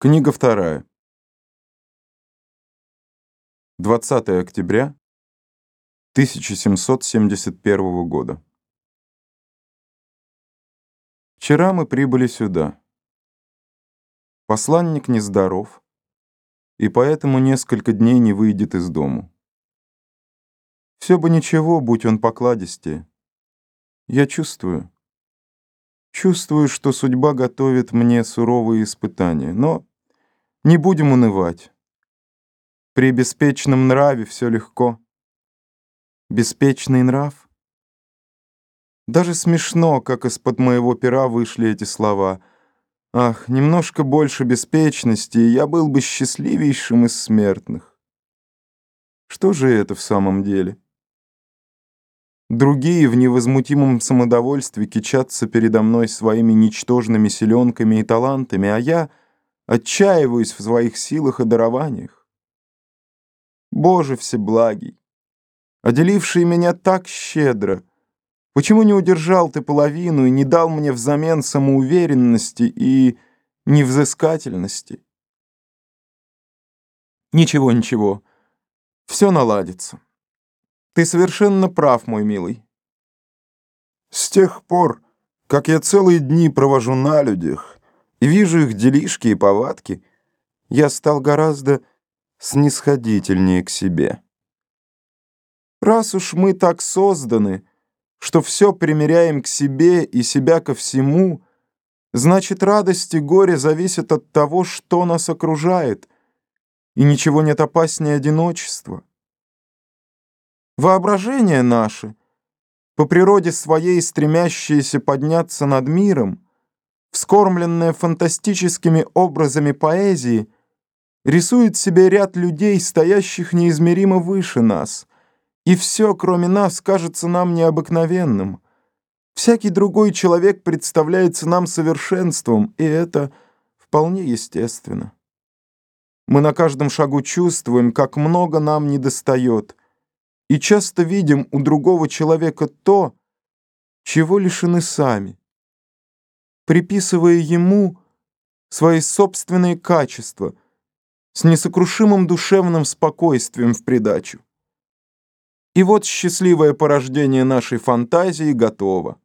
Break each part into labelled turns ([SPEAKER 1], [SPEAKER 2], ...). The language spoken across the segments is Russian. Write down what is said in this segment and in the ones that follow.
[SPEAKER 1] Книга вторая. 20 октября 1771 года. Вчера мы прибыли сюда. Посланник нездоров, и поэтому несколько дней не выйдет из дому. Все бы ничего, будь он покладистее. Я чувствую. Чувствую, что судьба готовит мне суровые испытания, но не будем унывать. При беспечном нраве все легко. Беспечный нрав? Даже смешно, как из-под моего пера вышли эти слова. Ах, немножко больше беспечности, и я был бы счастливейшим из смертных. Что же это в самом деле? Другие в невозмутимом самодовольстве кичатся передо мной своими ничтожными селенками и талантами, а я — отчаиваюсь в своих силах и дарованиях. Боже всеблагий, оделивший меня так щедро, почему не удержал ты половину и не дал мне взамен самоуверенности и невзыскательности? Ничего, ничего, все наладится. Ты совершенно прав, мой милый. С тех пор, как я целые дни провожу на людях, вижу их делишки и повадки, я стал гораздо снисходительнее к себе. Раз уж мы так созданы, что все примеряем к себе и себя ко всему, значит, радость и горе зависят от того, что нас окружает, и ничего нет опаснее одиночества. Воображение наше, по природе своей стремящееся подняться над миром, вскормленная фантастическими образами поэзии, рисует себе ряд людей, стоящих неизмеримо выше нас, и все, кроме нас, кажется нам необыкновенным. Всякий другой человек представляется нам совершенством, и это вполне естественно. Мы на каждом шагу чувствуем, как много нам недостает, и часто видим у другого человека то, чего лишены сами приписывая ему свои собственные качества с несокрушимым душевным спокойствием в придачу. И вот счастливое порождение нашей фантазии готово.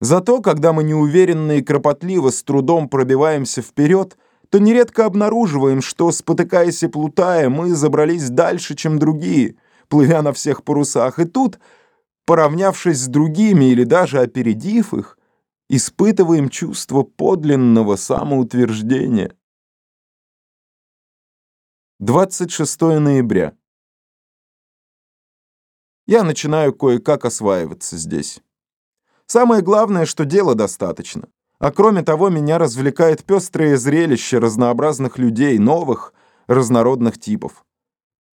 [SPEAKER 1] Зато, когда мы неуверенно и кропотливо с трудом пробиваемся вперед, то нередко обнаруживаем, что, спотыкаясь и плутая, мы забрались дальше, чем другие, плывя на всех парусах. И тут, поравнявшись с другими или даже опередив их, испытываем чувство подлинного самоутверждения. 26 ноября. Я начинаю кое-как осваиваться здесь. Самое главное, что дела достаточно. А кроме того, меня развлекает пестрое зрелище разнообразных людей, новых, разнородных типов.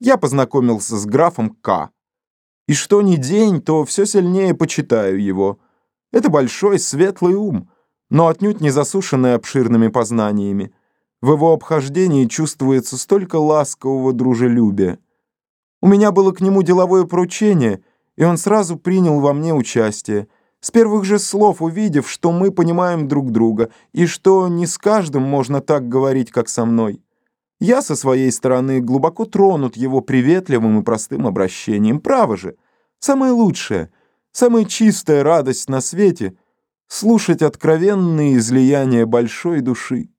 [SPEAKER 1] Я познакомился с графом К. И что ни день, то все сильнее почитаю его – это большой, светлый ум, но отнюдь не засушенный обширными познаниями. В его обхождении чувствуется столько ласкового дружелюбия. У меня было к нему деловое поручение, и он сразу принял во мне участие, с первых же слов увидев, что мы понимаем друг друга, и что не с каждым можно так говорить, как со мной. Я со своей стороны глубоко тронут его приветливым и простым обращением. Право же, самое лучшее — Самая чистая радость на свете — слушать откровенные излияния большой души.